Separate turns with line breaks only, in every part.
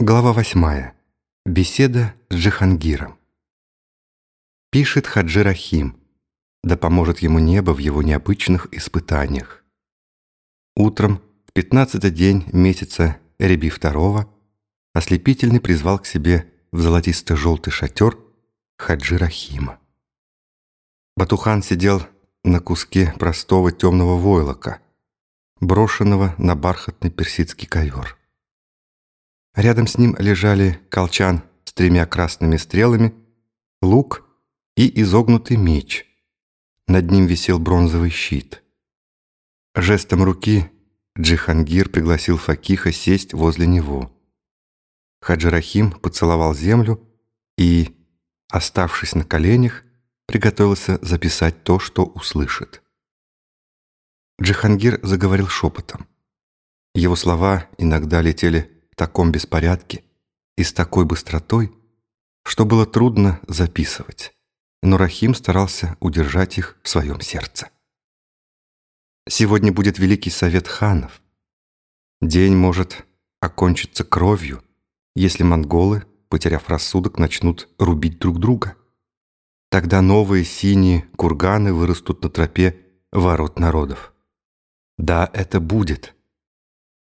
Глава восьмая. Беседа с Джихангиром. Пишет Хаджи Рахим, да поможет ему небо в его необычных испытаниях. Утром, в пятнадцатый день месяца Реби второго, ослепительный призвал к себе в золотисто-желтый шатер Хаджи Рахима. Батухан сидел на куске простого темного войлока, брошенного на бархатный персидский ковер. Рядом с ним лежали колчан с тремя красными стрелами, лук и изогнутый меч. Над ним висел бронзовый щит. Жестом руки Джихангир пригласил Факиха сесть возле него. Хаджирахим поцеловал землю и, оставшись на коленях, приготовился записать то, что услышит. Джихангир заговорил шепотом. Его слова иногда летели в таком беспорядке и с такой быстротой, что было трудно записывать, но Рахим старался удержать их в своем сердце. Сегодня будет Великий Совет Ханов. День может окончиться кровью, если монголы, потеряв рассудок, начнут рубить друг друга. Тогда новые синие курганы вырастут на тропе ворот народов. Да, это будет.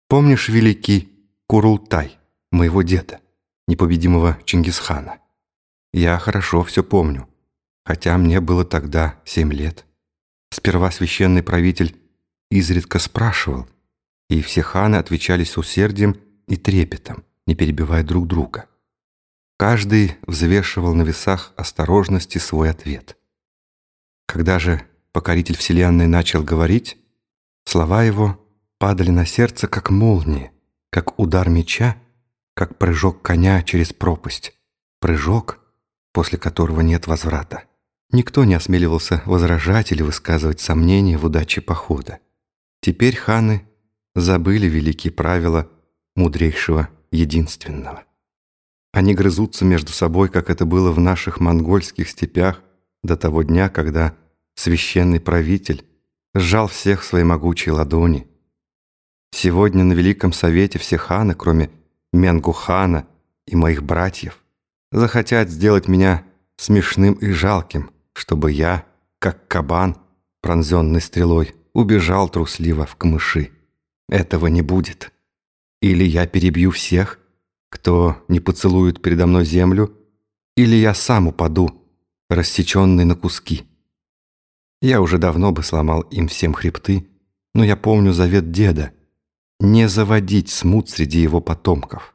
Помнишь великий Курултай, моего деда, непобедимого Чингисхана. Я хорошо все помню, хотя мне было тогда семь лет. Сперва священный правитель изредка спрашивал, и все ханы отвечали с усердием и трепетом, не перебивая друг друга. Каждый взвешивал на весах осторожности свой ответ. Когда же покоритель Вселенной начал говорить, слова его падали на сердце, как молнии, как удар меча, как прыжок коня через пропасть. Прыжок, после которого нет возврата. Никто не осмеливался возражать или высказывать сомнения в удаче похода. Теперь ханы забыли великие правила мудрейшего единственного. Они грызутся между собой, как это было в наших монгольских степях до того дня, когда священный правитель сжал всех в своей могучей ладони, Сегодня на Великом Совете все ханы, кроме Менгухана и моих братьев, захотят сделать меня смешным и жалким, чтобы я, как кабан, пронзенный стрелой, убежал трусливо в камыши. Этого не будет. Или я перебью всех, кто не поцелует передо мной землю, или я сам упаду, рассеченный на куски. Я уже давно бы сломал им всем хребты, но я помню завет деда — не заводить смут среди его потомков.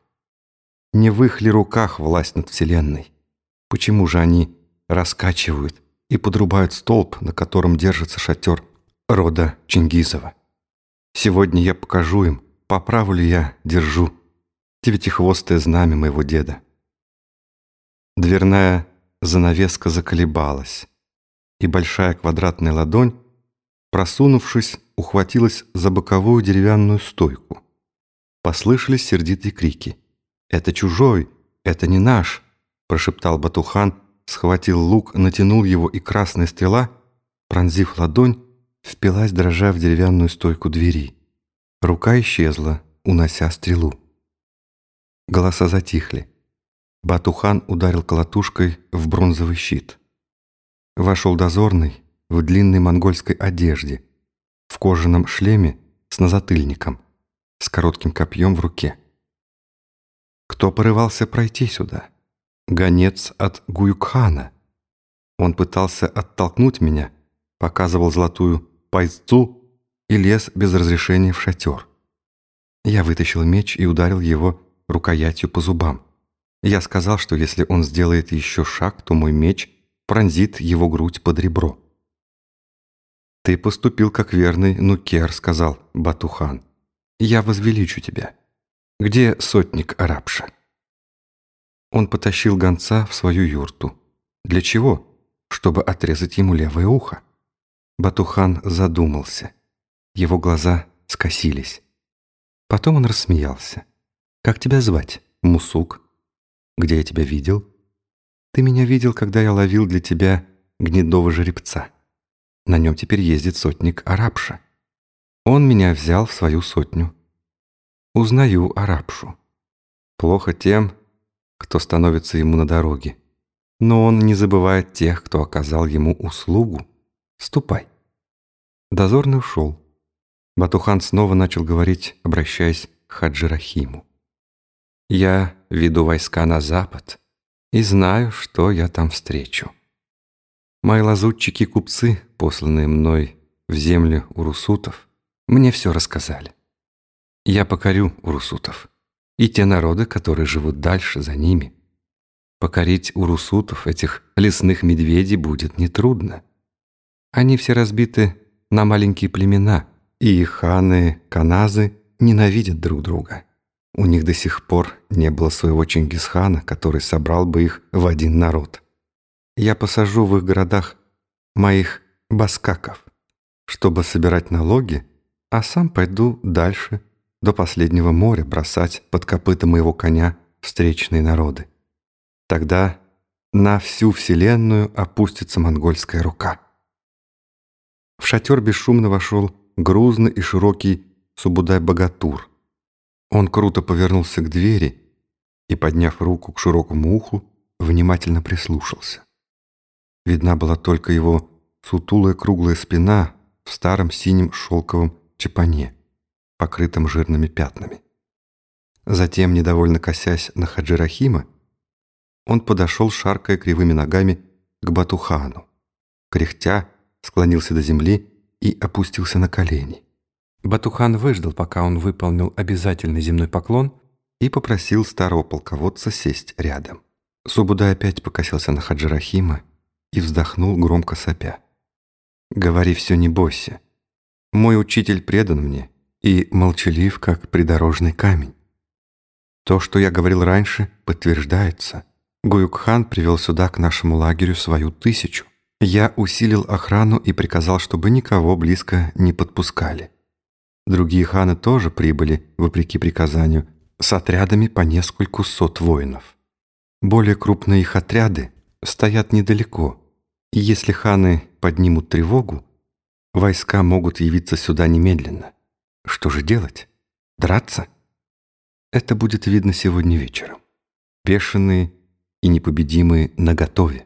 Не в их ли руках власть над Вселенной? Почему же они раскачивают и подрубают столб, на котором держится шатер рода Чингизова? Сегодня я покажу им, по праву ли я держу девятихвостое знамя моего деда. Дверная занавеска заколебалась, и большая квадратная ладонь, просунувшись ухватилась за боковую деревянную стойку. Послышались сердитые крики. «Это чужой! Это не наш!» прошептал Батухан, схватил лук, натянул его, и красная стрела, пронзив ладонь, впилась, дрожа в деревянную стойку двери. Рука исчезла, унося стрелу. Голоса затихли. Батухан ударил колотушкой в бронзовый щит. Вошел дозорный в длинной монгольской одежде, в кожаном шлеме с назатыльником, с коротким копьем в руке. Кто порывался пройти сюда? Гонец от Гуюкхана. Он пытался оттолкнуть меня, показывал золотую пайцу и лез без разрешения в шатер. Я вытащил меч и ударил его рукоятью по зубам. Я сказал, что если он сделает еще шаг, то мой меч пронзит его грудь под ребро. «Ты поступил как верный нукер», — сказал Батухан. «Я возвеличу тебя. Где сотник Арабша?» Он потащил гонца в свою юрту. Для чего? Чтобы отрезать ему левое ухо. Батухан задумался. Его глаза скосились. Потом он рассмеялся. «Как тебя звать? Мусук? Где я тебя видел?» «Ты меня видел, когда я ловил для тебя гнедого жеребца». На нем теперь ездит сотник Арабша. Он меня взял в свою сотню. Узнаю Арабшу. Плохо тем, кто становится ему на дороге. Но он не забывает тех, кто оказал ему услугу. Ступай. Дозорный ушел. Батухан снова начал говорить, обращаясь к Хаджи Рахиму. «Я веду войска на запад и знаю, что я там встречу. Мои лазутчики-купцы, посланные мной в землю урусутов, мне все рассказали. Я покорю урусутов и те народы, которые живут дальше за ними. Покорить урусутов, этих лесных медведей, будет нетрудно. Они все разбиты на маленькие племена, и их ханы, каназы ненавидят друг друга. У них до сих пор не было своего Чингисхана, который собрал бы их в один народ. Я посажу в их городах моих баскаков, чтобы собирать налоги, а сам пойду дальше, до последнего моря, бросать под копыта моего коня встречные народы. Тогда на всю вселенную опустится монгольская рука. В шатер бесшумно вошел грузный и широкий Субудай-богатур. Он круто повернулся к двери и, подняв руку к широкому уху, внимательно прислушался. Видна была только его сутулая круглая спина в старом синем шелковом чепане, покрытом жирными пятнами. Затем, недовольно косясь на Хаджи Рахима, он подошел, шаркая кривыми ногами, к Батухану. Кряхтя, склонился до земли и опустился на колени. Батухан выждал, пока он выполнил обязательный земной поклон и попросил старого полководца сесть рядом. Субудай опять покосился на Хаджи Рахима и вздохнул, громко сопя. «Говори все, не бойся. Мой учитель предан мне и молчалив, как придорожный камень. То, что я говорил раньше, подтверждается. Гуюкхан привел сюда к нашему лагерю свою тысячу. Я усилил охрану и приказал, чтобы никого близко не подпускали. Другие ханы тоже прибыли, вопреки приказанию, с отрядами по нескольку сот воинов. Более крупные их отряды стоят недалеко, если ханы поднимут тревогу, войска могут явиться сюда немедленно. Что же делать? Драться? Это будет видно сегодня вечером. Бешеные и непобедимые наготове.